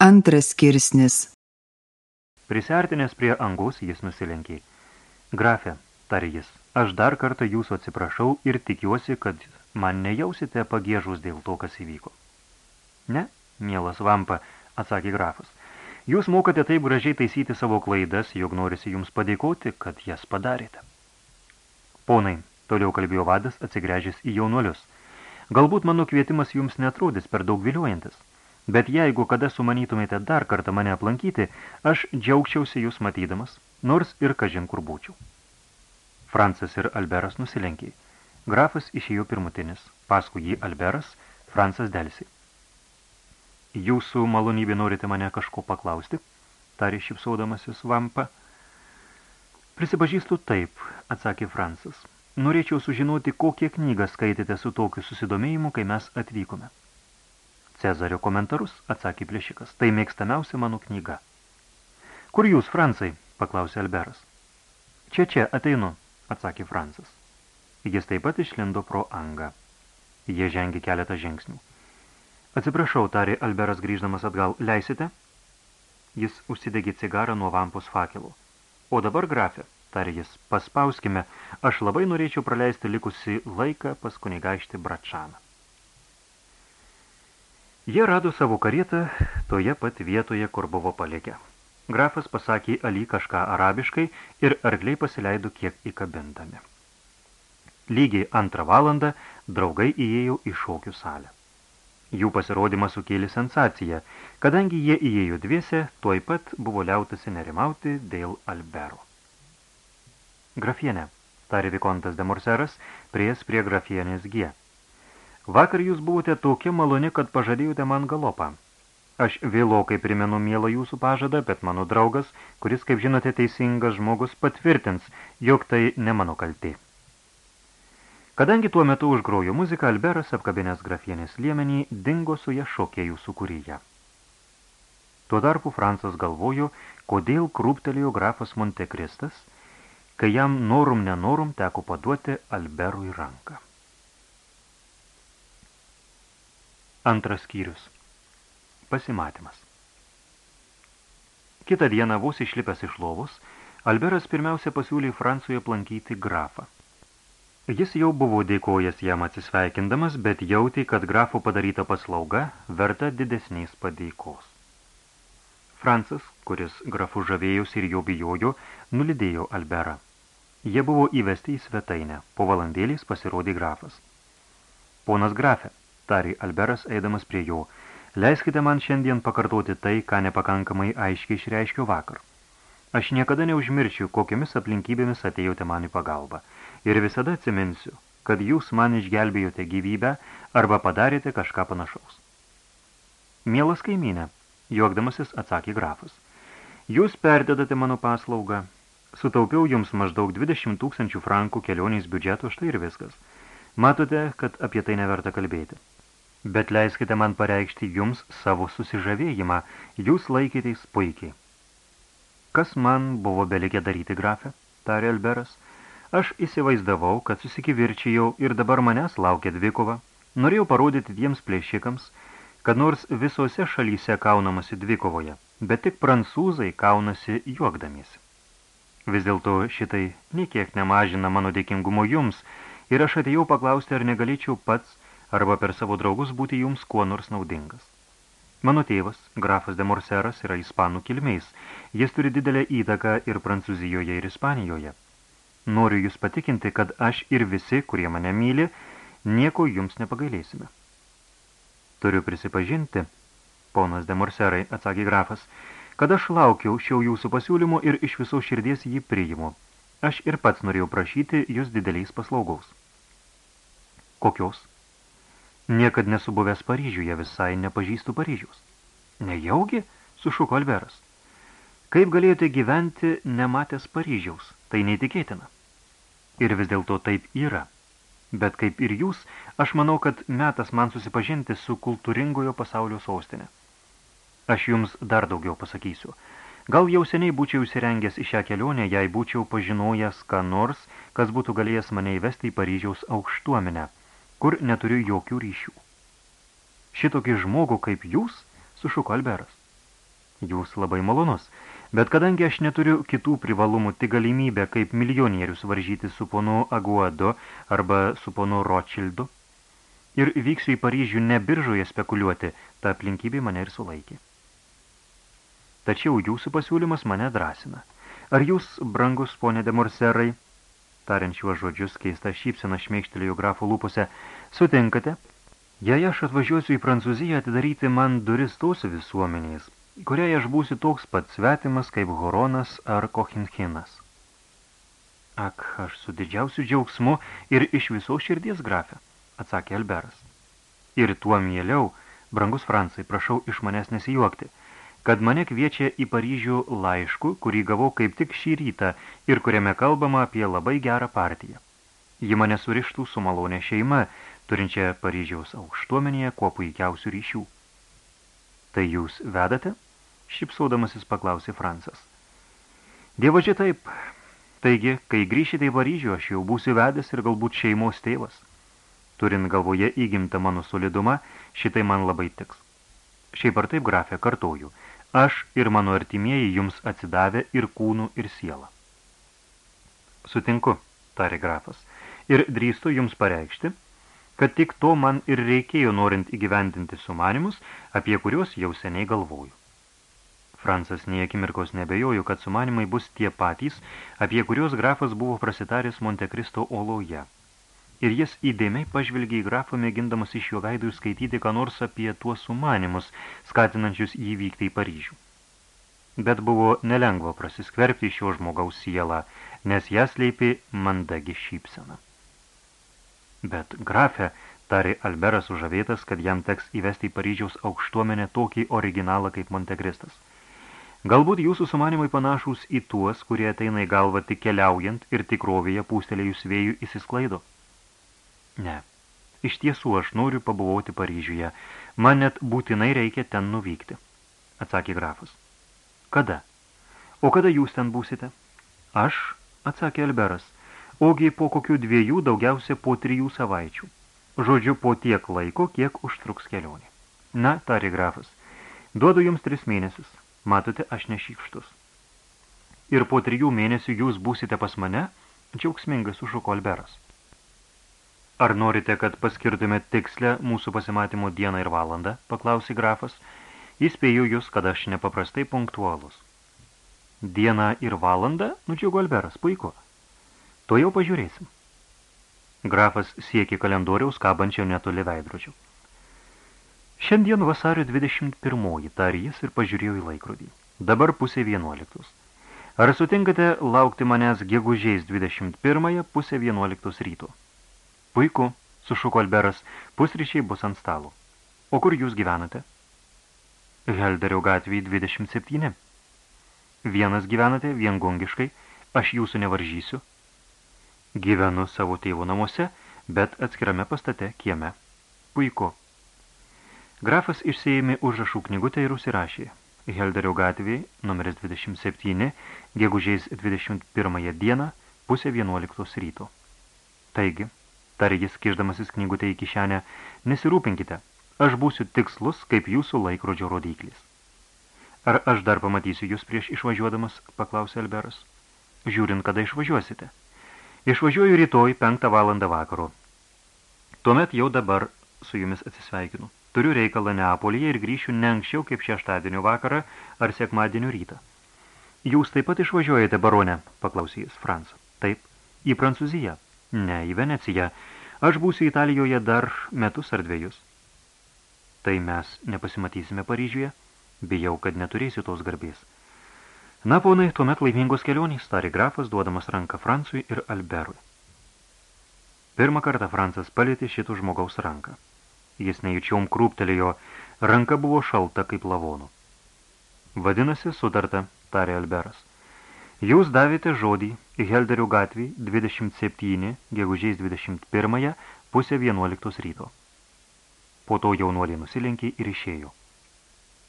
Antras skirsnis. Prisartinęs prie angos jis nusilenkė. Grafe, tarė jis, aš dar kartą jūsų atsiprašau ir tikiuosi, kad man nejausite pagėžus dėl to, kas įvyko. Ne, mielas vampa, atsakė grafas. Jūs mokate taip gražiai taisyti savo klaidas, jog norisi jums padėkoti, kad jas padarėte. Ponai, toliau kalbėjo vadas, atsigręžęs į jaunuolius. Galbūt mano kvietimas jums netrodys per daug viliojantis. Bet jeigu kada sumanytumėte dar kartą mane aplankyti, aš džiaugčiausi jūs matydamas, nors ir kažin kur būčiau. Francas ir Alberas nusilenkė. Grafas išėjo pirmutinis, paskui jį Alberas, Francas delsi. Jūsų malonybė norite mane kažko paklausti? Tarė šipsaudamasis vampa. Prisipažįstu taip, atsakė Francas. Norėčiau sužinoti, kokią knygą skaitėte su tokiu susidomėjimu, kai mes atvykome. Cezario komentarus, atsakė plėšikas. Tai mėgstamiausia mano knyga. Kur jūs, Francai? paklausė Alberas. Čia, čia, ateinu, atsakė Francas. Jis taip pat išlindo pro angą. Jie žengė keletą žingsnių. Atsiprašau, tarė Alberas grįždamas atgal, leisite? Jis užsidegė cigarą nuo vampos fakelo. O dabar, grafė, tarė jis, paspauskime, aš labai norėčiau praleisti likusi laiką pas kunigaištį Bračaną. Jie rado savo karietą toje pat vietoje, kur buvo palikę. Grafas pasakė Ali kažką arabiškai ir arkliai pasileido kiek įkabindami. Lygiai antrą valandą draugai įėjo į šokių salę. Jų pasirodymas sukėlė sensaciją, kadangi jie įėjo dviese, tuoj pat buvo liautasi nerimauti dėl Albero. Grafienė, tarė Vikontas de Morseras, pries prie grafienės G. Vakar jūs buvote tokia maloni, kad pažadėjote man galopą. Aš vėlokai primenu mielą jūsų pažadą, bet mano draugas, kuris, kaip žinote, teisingas žmogus, patvirtins, jog tai ne mano kaltė. Kadangi tuo metu užgrojo muziką, Alberas, apkabinęs grafienės liemenį, dingo su ją šokėjų sukūryje. Tuo tarpu Francas galvojo, kodėl krūptelėjo grafas Montekristas, kai jam norum nenorum teko paduoti Alberui ranką. Antras skyrius. Pasimatymas. Kitą dieną vos išlipęs iš lovos, Alberas pirmiausia pasiūlė Francui aplankyti grafą. Jis jau buvo dėkojęs jam atsisveikindamas, bet jautė, kad grafo padaryta paslauga verta didesnės padėkos. Francas, kuris grafų žavėjosi ir jo bijojo, nulidėjo Alberą. Jie buvo įvesti į svetainę. Po valandėlės pasirodė grafas. Ponas grafė, tarė Alberas, eidamas prie jo. Leiskite man šiandien pakartoti tai, ką nepakankamai aiškiai išreiškiau vakar. Aš niekada neužmiršiu, kokiamis aplinkybėmis atėjote man į pagalbą. Ir visada atsiminsiu, kad jūs man išgelbėjote gyvybę arba padarėte kažką panašaus. Mielas kaimynė, juokdamasis atsakė grafas. Jūs perdedate mano paslaugą. Sutaupiau jums maždaug 20 tūkstančių frankų kelioniais biudžeto, štai ir viskas. Matote, kad apie tai neverta kalbėti. Bet leiskite man pareikšti jums savo susižavėjimą, jūs laikyteis puikiai. Kas man buvo belikė daryti grafę, tarė Alberas. Aš įsivaizdavau, kad susikivirčijau ir dabar manęs laukia dvikova. Norėjau parodyti tiems plėšikams, kad nors visose šalyse kaunamasi dvikovoje, bet tik prancūzai kaunasi juokdamiesi. Vis dėlto šitai niekiek nemažina mano dėkingumo jums, ir aš atėjau paklausti, ar negalėčiau pats arba per savo draugus būti jums kuo nors naudingas. Mano tėvas, grafas de Morseras, yra ispanų kilmeis. Jis turi didelę įtaką ir Prancūzijoje, ir Ispanijoje. Noriu jūs patikinti, kad aš ir visi, kurie mane myli, nieko jums nepagailėsime. Turiu prisipažinti, ponas de Morserai, atsakė grafas, kad aš laukiau šio jūsų pasiūlymo ir iš viso širdies jį priimu. Aš ir pats norėjau prašyti jūs dideliais paslaugaus. Kokios? Niekad nesu buvęs Paryžiuje, visai nepažįstu Paryžiaus. Nejaugi, sušuko Alberas. Kaip galėjote gyventi nematęs Paryžiaus? Tai neįtikėtina. Ir vis dėlto taip yra. Bet kaip ir jūs, aš manau, kad metas man susipažinti su kultūringojo pasaulio sostinė. Aš jums dar daugiau pasakysiu. Gal jau seniai būčiau įsirengęs į šią kelionę, jei būčiau pažinojęs ką nors, kas būtų galėjęs mane įvesti į Paryžiaus aukštuomenę – kur neturiu jokių ryšių. Šitokį žmogų kaip jūs, sušuko Alberas. Jūs labai malonus, bet kadangi aš neturiu kitų privalumų, tik galimybę kaip milijonierius varžyti su ponu Aguado arba su ponu Rothschildu ir vyksiu į Paryžių ne biržoje spekuliuoti, ta aplinkybė mane ir sulaikė. Tačiau jūsų pasiūlymas mane drąsina. Ar jūs, brangus ponė de Morserai, tariant šiuos žodžius, keista šypsena šmeikštelėjo grafo lūpose, sutinkate, jei aš atvažiuosiu į Prancūziją atidaryti man duris tos visuomenės, kuriai aš būsiu toks pat svetimas kaip Horonas ar Kochinchinas. Ak, aš su didžiausiu džiaugsmu ir iš viso širdies grafė, atsakė Alberas. Ir tuo mieliau, brangus Francai, prašau iš manęs nesijuokti, kad mane kviečia į Paryžių laišku, kurį gavau kaip tik šį rytą ir kuriame kalbama apie labai gerą partiją. Ji mane surištų su malonė šeima, turinčia Paryžiaus aukštuomenėje kuo puikiausių ryšių. Tai jūs vedate? šipsaudamasis paklausė Francas. Dievaži taip. Taigi, kai grįšite į Paryžių, aš jau būsiu vedęs ir galbūt šeimos tėvas. Turint galvoje įgimtą mano solidumą, šitai man labai tiks. Šiaip ar taip, grafė, kartoju, aš ir mano artimieji jums atsidavę ir kūnų, ir sielą. Sutinku, tarė grafas, ir drįstu jums pareikšti, kad tik to man ir reikėjo norint įgyvendinti sumanimus, apie kuriuos jau seniai galvoju. Francas nei akimirkos nebejojo, kad sumanimai bus tie patys, apie kuriuos grafas buvo prasitaręs Montekristo oloje. Ir jis įdėmiai pažvelgė į grafą, mėgindamas iš jo veidų skaityti ką nors apie tuos sumanimus, skatinančius jį vykti į Paryžių. Bet buvo nelengva prasiskverbti šio žmogaus sielą, nes jas leipė mandagi šypsena. Bet grafė, tarė Alberas užavėtas, kad jam teks įvesti į Paryžiaus aukštuomenę tokį originalą kaip Montekristas – Galbūt jūsų sumanimai panašūs į tuos, kurie ateina į galvą tik keliaujant ir tikrovėje pūstelėjus vėjų įsisklaido? Ne. Iš tiesų aš noriu pabuvoti Paryžiuje. Man net būtinai reikia ten nuvykti, atsakė grafas. Kada? O kada jūs ten būsite? Aš, atsakė Alberas, ogi po kokių dviejų daugiausia po trijų savaičių. Žodžiu, po tiek laiko, kiek užtruks kelionė. Na, tarė grafas, duodu jums tris mėnesius. Matote, aš nešykštus. Ir po trijų mėnesių jūs būsite pas mane, džiaugsmingai sušuko Alberas. Ar norite, kad paskirtume tikslę mūsų pasimatymo dieną ir valandą, paklausė grafas. Įspėju jūs, kad aš nepaprastai punktualus. Dieną ir valandą, nudžiugo Alberas, puiku. To jau pažiūrėsim. Grafas siekė kalendoriaus kabančio netoli veidrodžių. Šiandien vasario 21, tarė jis ir pažiūrėjo į laikrodį. Dabar pusė 11. Ar sutinkate laukti manęs gegužės 21 pusė 11 ryto? Puiku, sušuko Alberas, pusryčiai bus ant stalo. O kur jūs gyvenate? Helderio gatvėje 27. Vienas gyvenate viengongiškai, aš jūsų nevaržysiu. Gyvenu savo tėvo namuose, bet atskirame pastate kieme. Puiku. Grafas išsėjėmė užrašų knygutę ir užsirašė. Helderio gatvė, numeris 27, gegužės 21 dieną, pusė 11 ryto. Taigi, tarė jis kiždamasis knygutę į kišenę, nesirūpinkite, aš būsiu tikslus kaip jūsų laikrodžio rodyklis. Ar aš dar pamatysiu jūs prieš išvažiuodamas, paklausė Alberas. Žiūrint, kada išvažiuosite. Išvažiuoju rytoj penktą valandą vakaro. Tuomet jau dabar su jumis atsisveikinu. Turiu reikalą Neapolyje ir grįšiu ne anksčiau kaip šeštadienio vakarą ar sekmadienio rytą. Jūs taip pat išvažiuojate, baronė, paklausė jis Franz. Taip, į Prancūziją. Ne, į Veneciją. Aš būsiu Italijoje dar metus ar dviejus. Tai mes nepasimatysime Paryžiuje? Bijau, kad neturėsiu tos garbės. Na, ponai, tuomet laimingos kelionės, tarė grafas, duodamas ranką Francui ir Alberui. Pirmą kartą Francas palėtė šitų žmogaus ranką. Jis nejučiom krūptelėjo, ranka buvo šalta kaip lavonų. Vadinasi, sutarta, tarė Alberas. Jūs davėte žodį Helderio gatvį 27, gegužės 21, pusė 11 ryto. Po to jaunuolį nusilenkė ir išėjo.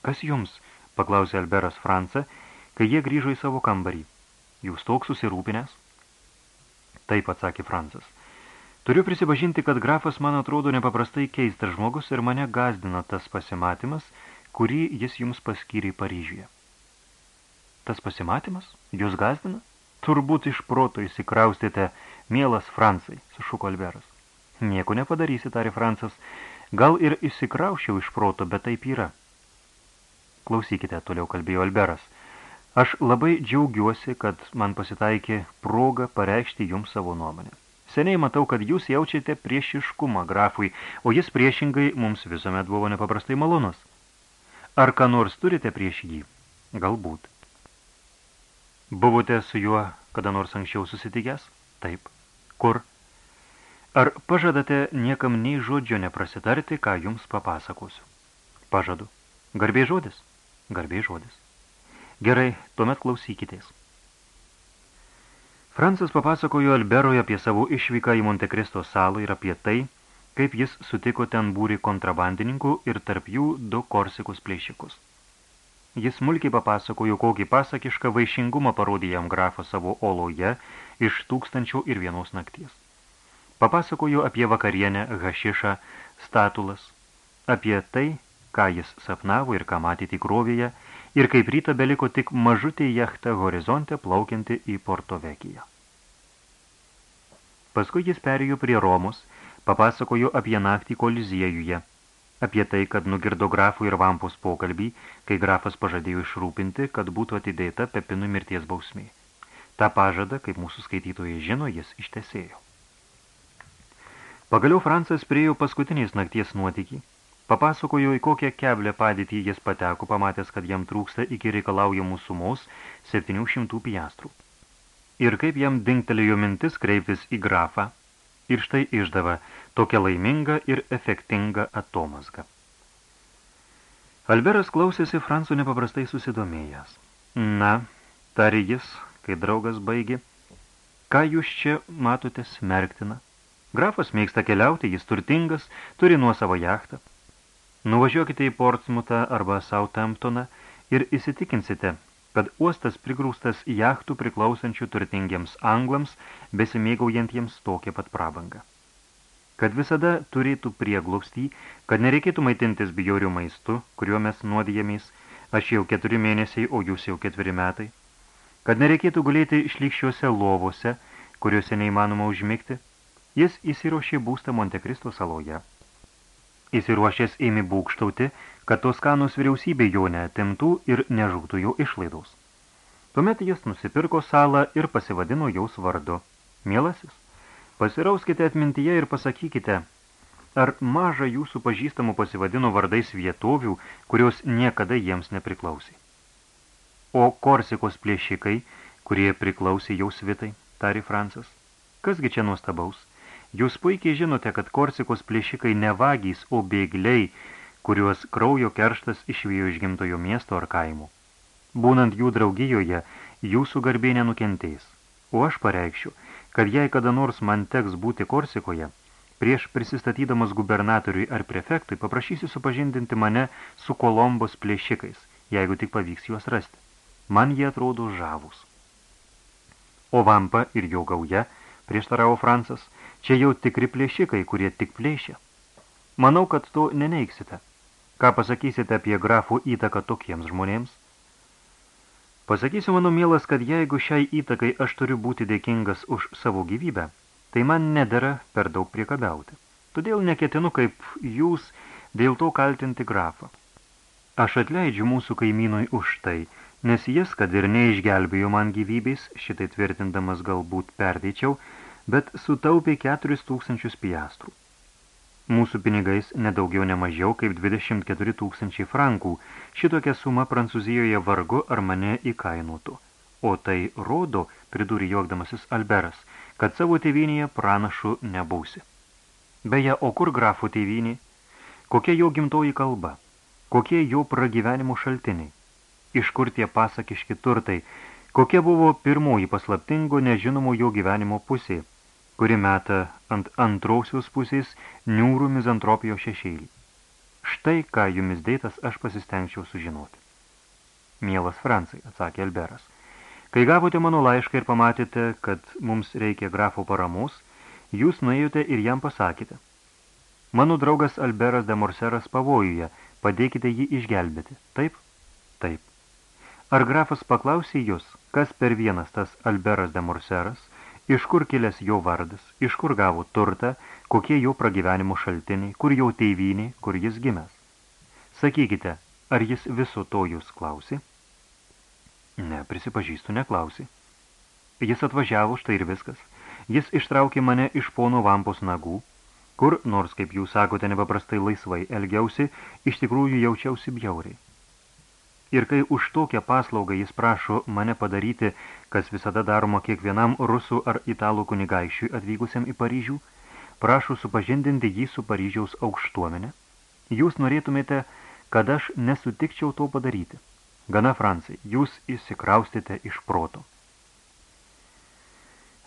Kas jums? paklausė Alberas Francą, kai jie grįžo į savo kambarį. Jūs toks susirūpinęs? Taip, atsakė Francas. Turiu prisipažinti, kad grafas man atrodo nepaprastai keistas žmogus ir mane gazdina tas pasimatymas, kurį jis jums paskyrė Paryžiuje. Tas pasimatymas? Jūs gazdina? Turbūt iš proto įsikraustėte, mielas Francai, sušuko Alberas. Nieko nepadarysi, tarė Francas. Gal ir įsikraušiau iš proto, bet taip yra. Klausykite, toliau kalbėjo Alberas. Aš labai džiaugiuosi, kad man pasitaikė proga pareikšti jums savo nuomonę. Seniai matau, kad jūs jaučiate priešiškumą grafui, o jis priešingai mums visuomet buvo nepaprastai malonus. Ar ką nors turite prieš jį? Galbūt. Buvote su juo kada nors anksčiau susitikęs? Taip. Kur? Ar pažadate niekam nei žodžio neprasitarti, ką jums papasakosiu? Pažadu. Garbiai žodis? Garbiai žodis. Gerai, tuomet klausykitės. Francas papasakojo Alberoj apie savo išvyką į Montekristo salą ir apie tai, kaip jis sutiko ten būrį kontrabandininkų ir tarp jų du korsikus plėšikus. Jis smulkiai papasakojo, kokį pasakišką vaišingumą parodė jam grafą savo oloje iš tūkstančių ir vienos nakties. Papasakojo apie vakarienę, hašišą, statulas, apie tai, ką jis sapnavo ir ką matė tikrovėje, ir kaip ryta beliko tik mažutė jachta horizonte plaukianti į Porto Vekiją. Paskui jis perėjo prie Romos, papasakojo apie naktį koliziejuje – apie tai, kad nugirdo grafų ir vampus pokalbį, kai grafas pažadėjo išrūpinti, kad būtų atidėta Pepinų mirties bausmė. Ta pažada, kaip mūsų skaitytojai žino, jis ištesėjo. Pagaliau Francas priejo paskutiniais nakties nuotykį. Papasakojo, į kokią keblę padėtį jis pateko, pamatęs, kad jam trūksta iki reikalaujamų sumos 700 piastrų. Ir kaip jam dingtelėjo mintis kreiptis į grafą, ir štai išdava tokia laiminga ir efektinga atomasga. Alberas klausėsi Fransų nepaprastai susidomėjęs. Na, tari jis, kai draugas baigė, ką jūs čia matote smerktina? Grafas mėgsta keliauti, jis turtingas, turi nuo savo jachtą. Nuvažiuokite į Portsmutą arba Southamptoną ir įsitikinsite, kad uostas prigrūstas jachtų priklausančių turtingiems anglams, besimėgaujantiems tokią pat prabangą. Kad visada turėtų prieglobstį, kad nereikėtų maitintis bijorių maistu, kuriuo mes nuodijamės, aš jau keturi mėnesiai, o jūs jau ketveri metai, kad nereikėtų gulėti išlikščiuose lovose, kuriuose neįmanoma užmigti, jis įsiruošė būstą Montekristo saloje. Įsiruošęs ėmė būkštauti, kad Toskanos vyriausybė jo neatimtų ir nežūtų jo išlaidos. Tuomet jis nusipirko salą ir pasivadino jaus vardu. Mielasis, pasirauskite atmintyje ir pasakykite, ar maža jūsų pažįstamų pasivadino vardais vietovių, kurios niekada jiems nepriklausė. O Korsikos plėšikai, kurie priklausė jau svitai, tari Francas. Kasgi čia nuostabaus? Jūs puikiai žinote, kad Korsikos plėšikai ne vagys, o bėgliai, kuriuos kraujo kerštas išvijo iš gimtojo miesto ar kaimų. Būnant jų draugijoje, jūsų garbė nenukentės. O aš pareikščiau, kad jei kada nors man teks būti Korsikoje, prieš prisistatydamas gubernatoriui ar prefektui paprašysiu supažindinti mane su Kolombos plėšikais, jeigu tik pavyks juos rasti. Man jie atrodo žavus. O vampa ir jo gauja, prieštaravo Francas, čia jau tikri plėšikai, kurie tik plėšia. Manau, kad to neneiksite. Ką pasakysite apie grafų įtaką tokiems žmonėms? Pasakysiu, mano mielas, kad jeigu šiai įtakai aš turiu būti dėkingas už savo gyvybę, tai man nedera per daug priekabiauti. Todėl neketinu kaip jūs dėl to kaltinti grafą. Aš atleidžiu mūsų kaimynui už tai, nes jis, kad ir neišgelbėjo man gyvybės, šitai tvirtindamas galbūt perdėčiau, bet sutaupė 4000 piastrų. Mūsų pinigais nedaugiau nemažiau kaip 24 tūkstančiai frankų. Šitokia suma Prancūzijoje vargu ar mane įkainuotų. O tai rodo, pridūrė juokdamasis Alberas, kad savo tėvynėje pranašu nebūsi. Beje, o kur grafų tėvynė? Kokia jo gimtoji kalba? Kokie jo pragyvenimo šaltiniai? Iš kur tie pasakiški turtai? Kokia buvo pirmoji paslaptingo nežinomo jo gyvenimo pusė? Kuri meta ant antrausios pusės niūrų mizantropijos šešėlį. Štai ką jumis dėtas aš pasistengčiau sužinoti. Mielas Francai, atsakė Alberas, kai gavote mano laišką ir pamatėte, kad mums reikia grafo paramos, jūs nuėjote ir jam pasakėte. Mano draugas Alberas de Morseras pavojuje, padėkite jį išgelbėti. Taip? Taip. Ar grafas paklausė jūs, kas per vienas tas Alberas de Morseras, iš kur kilęs jo vardas, iš kur gavo turtą, kokie jo pragyvenimo šaltiniai, kur jo teivynė, kur jis gimęs. Sakykite, ar jis viso to jūs klausė? Ne, prisipažįstu, neklausė. Jis atvažiavo, štai ir viskas. Jis ištraukė mane iš pono vampos nagų, kur, nors, kaip jūs sakote, nepaprastai laisvai elgiausi, iš tikrųjų jaučiausi bjauriai. Ir kai už tokią paslaugą jis prašo mane padaryti, kas visada daroma kiekvienam rusų ar italų kunigaišiui atvykusiam į Paryžių, prašo supažindinti jį su Paryžiaus aukštuomenė, jūs norėtumėte, kad aš nesutikčiau to padaryti. Gana, Francai, jūs įsikraustėte iš proto.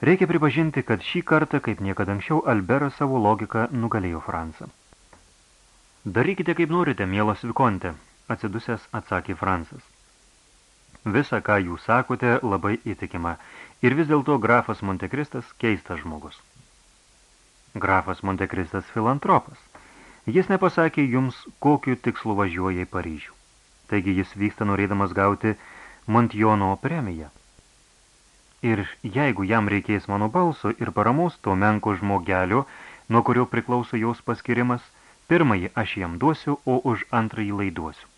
Reikia pripažinti, kad šį kartą, kaip niekada anksčiau, Alberas savo logiką nugalėjo Fransą. Darykite kaip norite, mielas Vikonte, atsidusęs atsakė Fransas. Visa, ką jūs sakote, labai įtikima, ir vis dėlto grafas Montekristas keistas žmogus. Grafas Montekristas filantropas. Jis nepasakė jums, kokiu tikslu važiuoja į Paryžių. Taigi jis vyksta norėdamas gauti Montjono premiją. Ir jeigu jam reikės mano balso ir paramos to menko žmogelio, nuo kurio priklauso jos paskirimas, pirmąjį aš jam duosiu, o už antrąjį laiduosiu.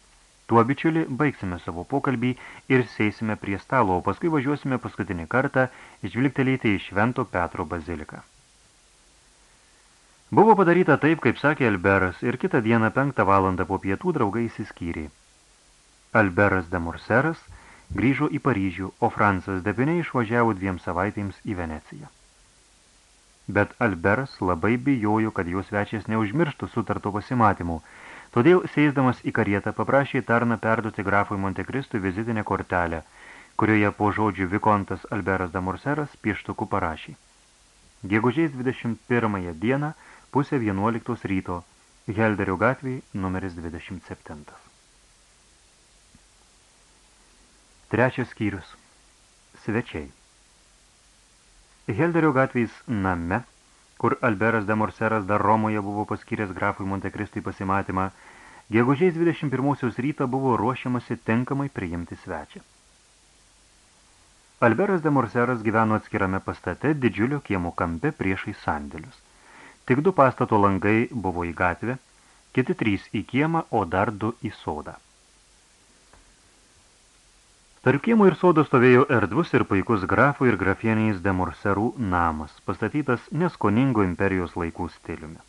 Tuo bičiuli baigsime savo pokalbį ir sėsime prie stalo, o paskui važiuosime paskutinį kartą žvilgtelėti į Švento Petro baziliką. Buvo padaryta taip, kaip sakė Alberas, ir kitą dieną penktą valandą po pietų draugai įsiskyrė. Alberas de Morseras grįžo į Paryžių, o Francas Depinė išvažiavo dviem savaitėms į Veneciją. Bet Alberas labai bijojo, kad jos svečias neužmirštų sutarto pasimatymų, Todėl, sėsdamas į karietą, paprašė tarną perduoti grafui Montekristui vizitinę kortelę, kurioje po žodžių Vikontas Alberas de Morseras pieštuku parašė. Gegužės 21 dieną, pusė 11 ryto, Helderio gatvėje, numeris 27. Trečias skyrius. Svečiai. Helderio gatvės name – kur Alberas de Morseras dar Romoje buvo paskyręs grafui Montekristui pasimatymą, gegužės 21 rytą buvo ruošiamasi tenkamai priimti svečią. Alberas de Morseras gyveno atskirame pastate didžiulio kiemo kampe priešai sandėlius. Tik du pastato langai buvo į gatvę, kiti trys į kiemą, o dar du į sodą. Tarp kiemo ir sodo stovėjo erdvus ir puikus grafų ir grafieniais de Morserų namas, pastatytas neskoningo imperijos laikų stiliumi.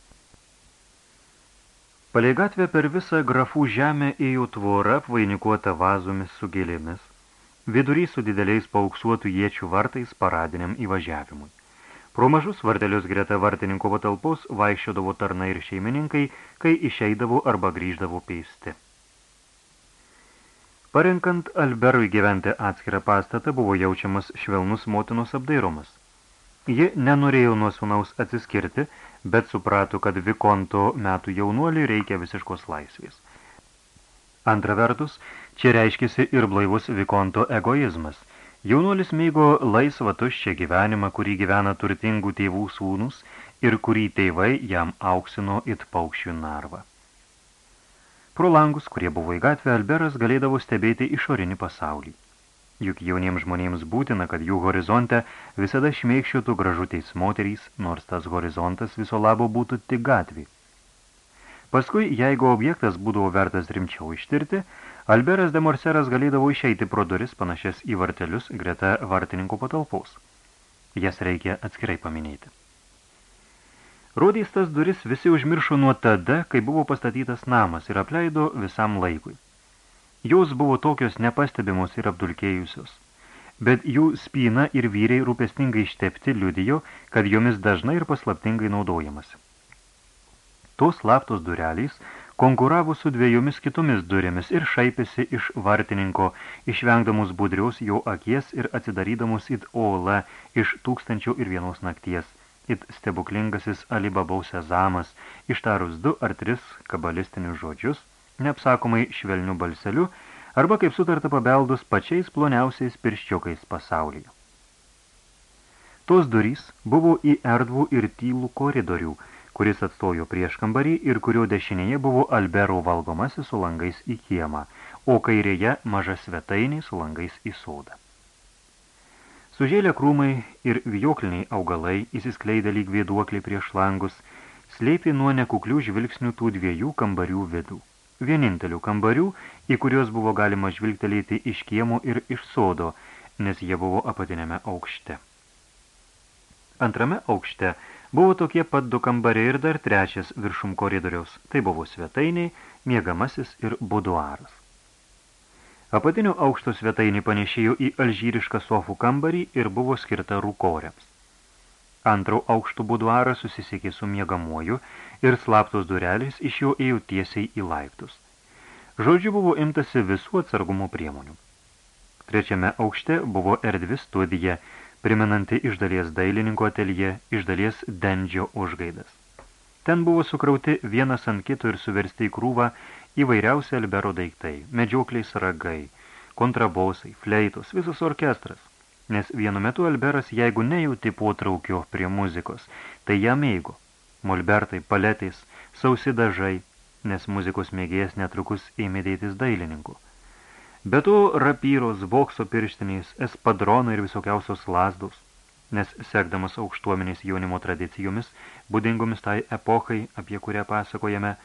Palei gatvę per visą grafų žemę ėjo tvora apvainikuota vazomis su gėlėmis, vidury su dideliais pauksuotų iečių vartais paradiniam įvažiavimui. Pro mažus vartelius greta vartininko patalpos vaikščiodavo tarnai ir šeimininkai, kai išeidavo arba grįždavo peisti. Parenkant Alberui gyventi atskirą pastatą buvo jaučiamas švelnus motinos apdairomas. Ji nenorėjo nuo sunaus atsiskirti, bet suprato, kad Vikonto metų jaunuoliui reikia visiškos laisvės. Antra vertus, čia reiškėsi ir blaivus Vikonto egoizmas. Jaunuolis mėgo laisvą tuščią gyvenimą, kurį gyvena turtingų tėvų sūnus ir kurį tėvai jam auksino it paukščių narvą. Pro langus, kurie buvo į gatvę, Alberas galėdavo stebėti išorinį pasaulį. Juk jauniems žmonėms būtina, kad jų horizonte visada šmėkščiotų gražutės moterys, nors tas horizontas viso labo būtų tik gatvė. Paskui, jeigu objektas būdavo vertas rimčiau ištirti, Alberas de Morseras galėdavo išeiti pro duris panašias į vartelius greta vartininko patalpos. Jas reikia atskirai paminėti. Rodys tas duris visi užmiršo nuo tada, kai buvo pastatytas namas ir apleido visam laikui. Jos buvo tokios nepastebimos ir apdulkėjusios. Bet jų spyna ir vyriai rūpestingai ištepti liudijo, kad jomis dažnai ir paslaptingai naudojamasi. Tos slaptos durelės konkuravo su dviejomis kitomis durėmis ir šaipėsi iš vartininko, išvengdamus budriaus jo akies ir atsidarydamus it ola iš tūkstančio ir vienos nakties – it stebuklingasis Alibabaus sezamas, ištarus du ar tris kabalistinius žodžius, neapsakomai švelnių balseliu, arba kaip sutarta pabeldus pačiais ploniausiais pirščiokais pasaulyje. Tos durys buvo į erdvų ir tylų koridorių, kuris atstojo prieš kambarį ir kurio dešinėje buvo Albero valgomasis su langais į kiemą, o kairėje maža svetainė su langais į sodą. Sužėlę krūmai ir vijokliniai augalai įsiskleidę lyg vėduokliai prieš langus, slėpė nuo nekuklių žvilgsnių tų dviejų kambarių vidų. Vienintelių kambarių, į kuriuos buvo galima žvilgtelėti iš kiemo ir iš sodo, nes jie buvo apatinėme aukšte. Antrame aukšte buvo tokie pat du kambariai ir dar trečias viršum koridoriaus. Tai buvo svetainiai, miegamasis ir buduaras. Apatinio aukšto svetainį panešėjo į alžyrišką sofų kambarį ir buvo skirta rūkoriams. Antro aukšto buduaras susisiekė su miegamuoju ir slaptos durelis iš jo ėjo tiesiai į laiptus. Žodžiu buvo imtasi visų atsargumo priemonių. Trečiame aukšte buvo erdvi studija, primenanti iš dalies dailininko atelje, iš dalies dendžio užgaidas. Ten buvo sukrauti vienas ant kito ir suversti į krūvą įvairiausi Albero daiktai, medžiokliai sragai, kontrabosai, fleitos, visas orkestras. Nes vienu metu Alberas, jeigu nejauti potraukio prie muzikos, tai ją mėgo. Molbertai, paletės, sausi dažai, nes muzikos mėgėjas netrukus ėmė dėtis dailininku. Be to rapyros, bokso pirštinės, espadronai ir visokiausios lasdos, nes sekdamas aukštuomenės jaunimo tradicijomis, būdingomis tai epochai, apie kurią pasakojame,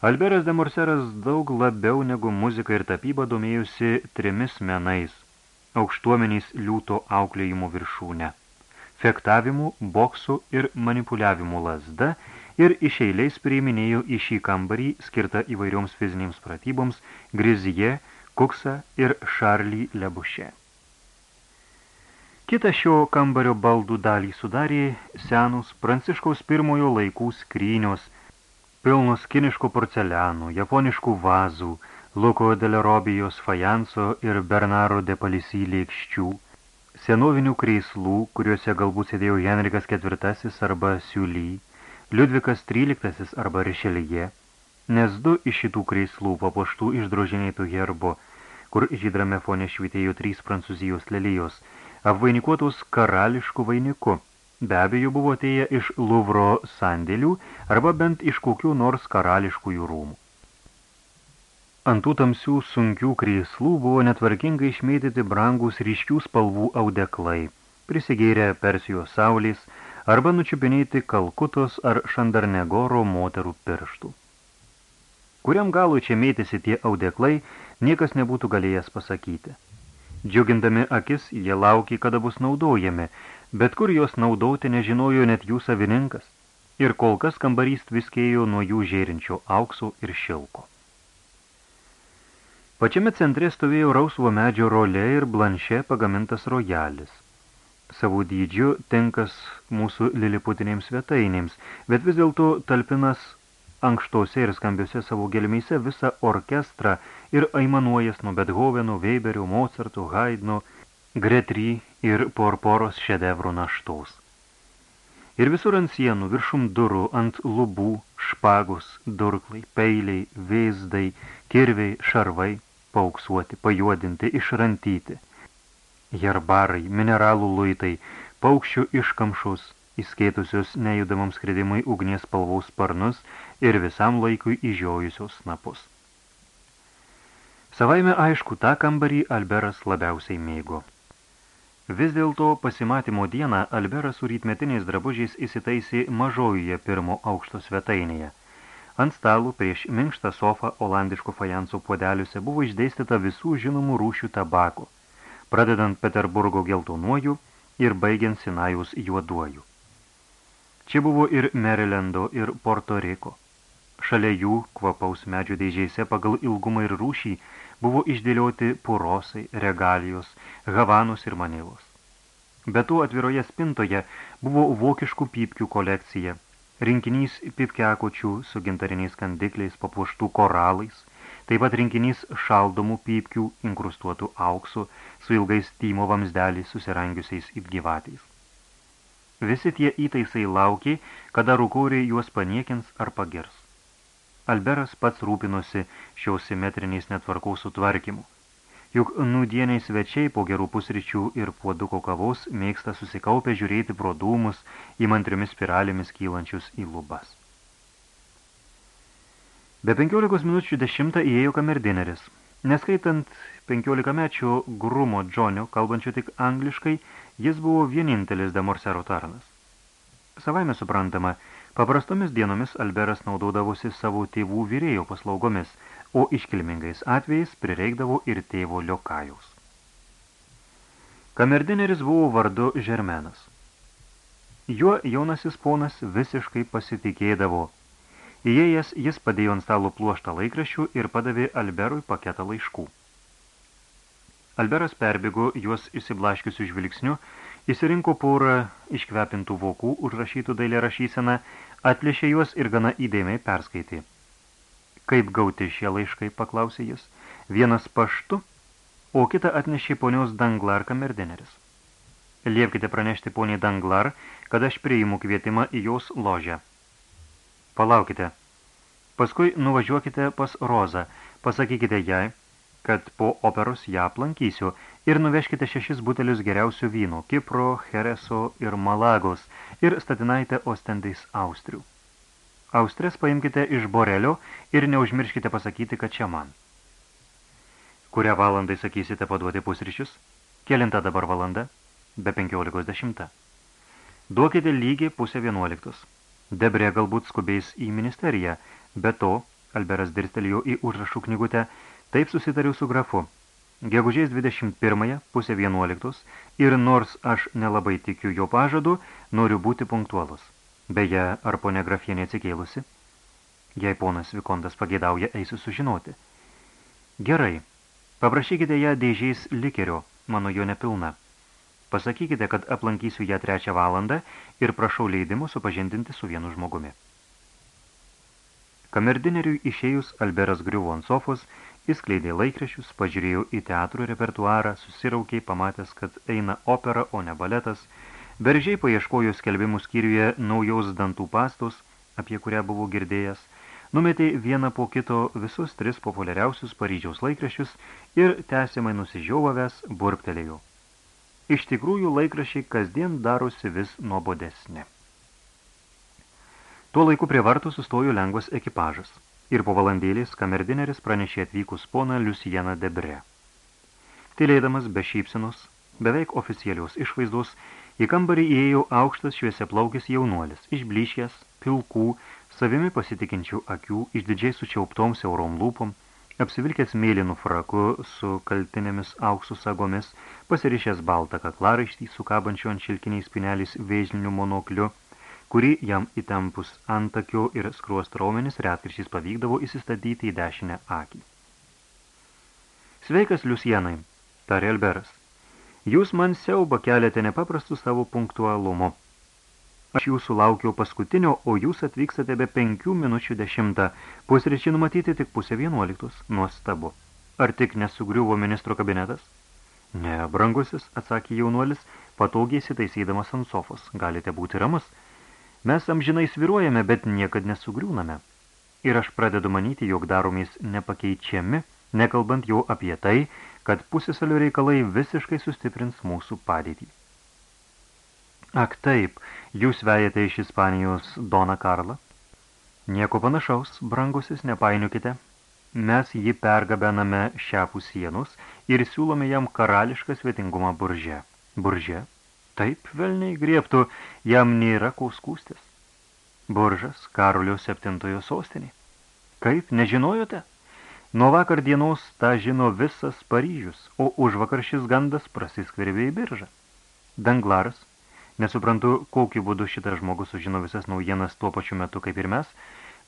Alberas de Morseras daug labiau negu muzika ir tapyba domėjusi trimis menais – aukštuomenys liūto auklėjimų viršūne, fektavimu, boksu ir manipuliavimu lasda ir iš eiliais priiminėjo į šį kambarį skirtą įvairioms fizinėms pratyboms Grizie, Kuksą ir Šarlį Lebušė. Kita šio kambario baldų dalį sudarė senus Pranciškaus pirmojo laikų skrynios, pilnos kiniškų porcelianų, japoniškų vazų, Luko Delerobijos fajanso ir Bernaro de Palisy lėkščių, senovinių kreislų, kuriuose galbūt sėdėjo Henrikas IV arba Siuly, Liudvikas XIII arba Rišelyje, nes du iš šitų kreislų papuoštų išdrožinėtų herbo – kur žydrame fone švitėjo trys prancūzijos lelijos, apvainikuotos karališkų vainiku. Be abejo buvo atėję iš Luvro sandėlių arba bent iš kokių nors karališkųjų rūmų. Antų tamsių sunkių krėslų buvo netvarkingai išmėtyti brangus ryškių spalvų audeklai, prisigėrę Persijos saulės arba nučiupinėti Kalkutos ar Šandarnegoro moterų pirštų. Kuriam galų čia mėtėsi tie audeklai, niekas nebūtų galėjęs pasakyti. Džiugindami akis, jie laukė, kada bus naudojami, bet kur jos naudoti nežinojo net jų savininkas, ir kol kas kambarys tviskėjo nuo jų žėrinčio aukso ir šilko. Pačiame centre stovėjo rausvo medžio rolė ir blanšė pagamintas rojalis. Savo dydžiu tenkas mūsų liliputinėms svetainėms, bet vis dėlto talpinas ankštose ir skambiose savo gelmėse visą orkestrą ir aimanuojas nuo Bethoveno, Weberio, Mozarto, Haidno, Gretry ir Porporos šedevrų naštos. Ir visur ant sienų, viršum durų, ant lubų, špagos, durklai, peiliai, vėzdai, kirviai, šarvai, pauksuoti, pajuodinti, išrantyti. Herbarai, mineralų luitai, paukščių iškamšus, įskėtusios nejudamam skridimui ugnies spalvaus sparnus ir visam laikui įžiojusios snapus. Savaime aišku, tą kambarį Alberas labiausiai mėgo. Vis dėlto pasimatymo dieną Alberas su rytmetiniais drabužiais įsitaisė mažojoje pirmo aukšto svetainėje. Ant stalų prieš minkštą sofą olandiškų fajansų puodeliuose buvo išdėstyta visų žinomų rūšių tabako, pradedant Peterburgo geltonuoju ir baigiant Sinajus juoduoju. Čia buvo ir Marylando, ir Porto Riko. Šalia jų, kvapaus medžio dėžėse pagal ilgumą ir rūšį, buvo išdėlioti purosai, regalijos, havanos ir manilos. Be to atviroje spintoje buvo vokiškų pypkių kolekcija, rinkinys pipkekočių su gintariniais kandikliais papuoštų koralais, taip pat rinkinys šaldomų pypkių inkrustuotų auksu su ilgais tymo vamsdeliais susirangiusiais it gyvatės. Visi tie įtaisai laukė, kada rūkoriai juos paniekins ar pagirs. Alberas pats rūpinosi šios simetriniais netvarkaus sutvarkymu. Juk nudieniai svečiai po gerų pusryčių ir puoduko kavos mėgsta susikaupę žiūrėti pro dūmus įmantriomis spiralėmis kylančius į lubas. Be 15 minučių dešimtą įėjo kamerdineris. Neskaitant 15 mečių grumo Džonio, kalbančių tik angliškai, jis buvo vienintelis de Morsero tarnas. Savaime suprantama, paprastomis dienomis Alberas naudodavosi savo tėvų vyrėjo paslaugomis, o iškilmingais atvejais prireikdavo ir tėvo liokajaus. Kamerdineris buvo vardu Žermenas. Juo jaunasis ponas visiškai pasitikėdavo. Įėjęs jis padėjo ant stalo pluoštą laikraščių ir padavė Alberui paketą laiškų. Alberas perbėgo juos įsiblaškiusių žvilgsnių, įsirinko porą iškvepintų vokų užrašytų dailė rašyseną, atplėšė juos ir gana įdėmiai perskaitė. Kaip gauti šie laiškai, paklausė jis. Vienas paštu, o kitą atnešė ponios Danglar kamerdineris. Liepkite pranešti poniai Danglar, kad aš priimu kvietimą į jos ložę. Palaukite. Paskui nuvažiuokite pas Rozą, pasakykite jai, kad po operos ją aplankysiu ir nuveškite šešis butelius geriausių vynų, Kipro, Hereso ir Malagos ir statinaitę ostendais Austrių. Austrės paimkite iš Borelio ir neužmirškite pasakyti, kad čia man. Kurią valandai sakysite paduoti pusryčius? Kelinta dabar valanda? Be penkiolikos dešimta. Duokite lygiai pusę vienuoliktos. Debrė galbūt skubiais į ministeriją, be to, Alberas dirstelėjo į užrašų knygutę, taip susitariu su grafu. Gegužės 21 pusė 11 ir nors aš nelabai tikiu jo pažadu, noriu būti punktualus. Beje, ar ponė grafienė atsikėlusi? Jei ponas Vikondas pagėdauja, eisiu sužinoti. Gerai, paprašykite ją dėžiais likerio, mano jo nepilna. Pasakykite, kad aplankysiu ją trečią valandą ir prašau leidimų supažindinti su vienu žmogumi. Kamerdineriui išėjus Alberas griuvo ant sofos, jis kleidė laikrašius, pažiūrėjo į teatrų repertuarą, susiraukiai, pamatęs, kad eina opera, o ne baletas, beržiai paieškojo skelbimų skyriuje naujaus dantų pastos, apie kurią buvo girdėjęs, numetė vieną po kito visus tris populiariausius Paryžiaus laikraščius ir tęsiamai nusižiovavęs burptelėjo. Iš tikrųjų laikrašiai kasdien darosi vis nuobodesnė. Tuo laiku prie vartų sustojo lengvas ekipažas ir po valandėlės kamerdineris pranešė atvykus poną Lucieną Debre. Tylėdamas be šypsenos, beveik oficialios išvaizdos, į kambarį įėjo aukštas šviesiaplaukis jaunuolis, išblyškęs, pilkų, savimi pasitikinčių akių, išdidžiai sučiauptom siaurom lūpom, apsivilkęs mėlynų fraku su kaltinėmis auksų sagomis, pasirišęs baltą kaklaraištį su kabančiu ant šilkiniais pineliais vėžliniu monokliu, kurį jam įtempus antakio ir skruost raumenis retkrišiais pavykdavo įsistatyti į dešinę akį. Sveikas, Liusienai, tarė Alberas. Jūs man siauba keliate nepaprastų savo punktualumu. Aš jūsų laukiau paskutinio, o jūs atvykstate be penkių minučių dešimtą. Pusryčiai numatyti tik pusę vienuoliktus. Nuostabu. Ar tik nesugriuvo ministro kabinetas? Ne, brangusis, atsakė jaunuolis, patogiai sitaisydamas ant sofos. Galite būti ramus. Mes amžinai sviruojame, bet niekad nesugriūname. Ir aš pradedu manyti, jog daromės nepakeičiami, nekalbant jau apie tai, kad pusėsalių reikalai visiškai sustiprins mūsų padėtį. Ak taip, jūs vejate iš Ispanijos Dona Karlą? Nieko panašaus, brangusis, nepainiukite. Mes jį pergabename šiapų sienus ir siūlome jam karališką svetingumą buržę. Buržė? Taip, velniai griebtų, jam nėra ko skūstis. Buržas, Karolio septintojo sostinė. Kaip, nežinojote? Nuo vakar dienos tą žino visas Paryžius, o už vakar šis gandas prasiskverbė į biržą. Danglaras, Nesuprantu, kokiu būdu šitas žmogus sužino visas naujienas tuo pačiu metu kaip ir mes,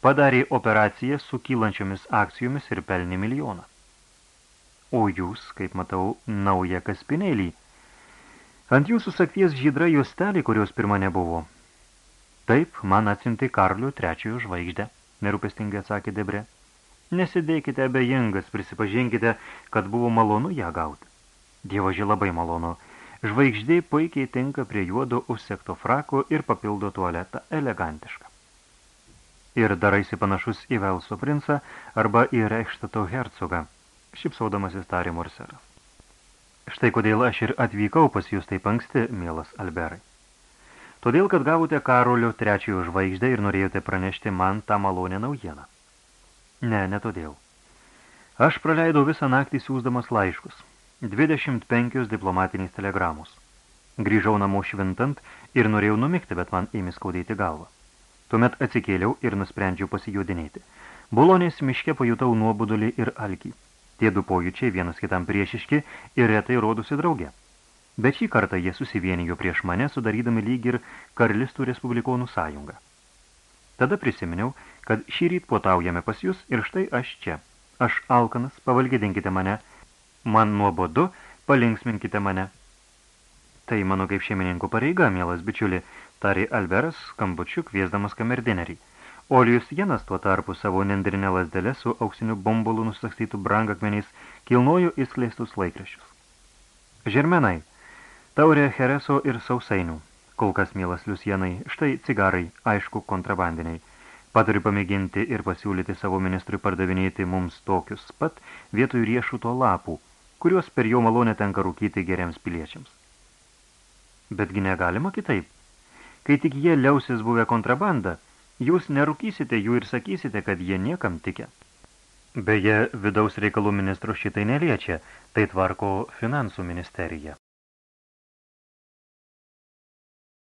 padarė operaciją su kylančiomis akcijomis ir pelnė milijoną. O jūs, kaip matau, nauja kaspinėlį. Ant jūsų sakties žydra juostelė, kurios pirma nebuvo. Taip, man atsinti Karlių trečiojo žvaigždę, nerūpestingai atsakė Debre. Nesidėkite abejingas, prisipažinkite, kad buvo malonu ją gauti. Dievaži labai malonu, Žvaigždė puikiai tinka prie juodo užsekto frako ir papildo tualetą elegantišką. Ir daraisi panašus į Velso princą arba į Reichstato hercogą, šipsaudamas įstarė Morseras. Štai kodėl aš ir atvykau pas jūs taip anksti, mielas Alberai. Todėl, kad gavote Karolio trečiojo žvaigždę ir norėjote pranešti man tą malonę naujieną. Ne, ne todėl. Aš praleidau visą naktį siūsdamas laiškus. 25 diplomatiniais telegramos. Grįžau namo švintant ir norėjau numikti, bet man ėmė skaudėti galvą. Tuomet atsikėliau ir nusprendžiau pasijudinėti. Bolonės miške pajutau nuobodulį ir alkį. Tie du pojūčiai vienas kitam priešiški ir retai rodosi drauge. Bet šį kartą jie susivienijo prieš mane, sudarydami lyg ir Karlistų Respublikonų sąjungą. Tada prisiminiau, kad šį ryt puotaujame pas jūs ir štai aš čia. Aš alkanas, pavalgydinkite mane. Man nuobodu, palinksminkite mane. Tai mano kaip šeimininko pareiga, mielas bičiuli, tarė Alberas skambučiu kviesdamas kamerdinerį. Olijus Jenas tuo tarpu savo nendrinę lasdelę su auksiniu bombulu nusakstytų brangakmeniais kilnojo įskleistus laikraščius. Žermenai, taurė Hereso ir sausainių. Kol kas, mielas Liusienai, štai cigarai, aišku, kontrabandiniai. Paturiu pamėginti ir pasiūlyti savo ministrui pardavinėti mums tokius pat vietoj riešuto lapų, kuriuos per jo malonę tenka rūkyti geriams piliečiams. Betgi negalima kitaip. Kai tik jie liausis buvę kontrabandą, jūs nerūkysite jų ir sakysite, kad jie niekam tikia. Beje, vidaus reikalų ministro šitai neliečia, tai tvarko finansų ministerija.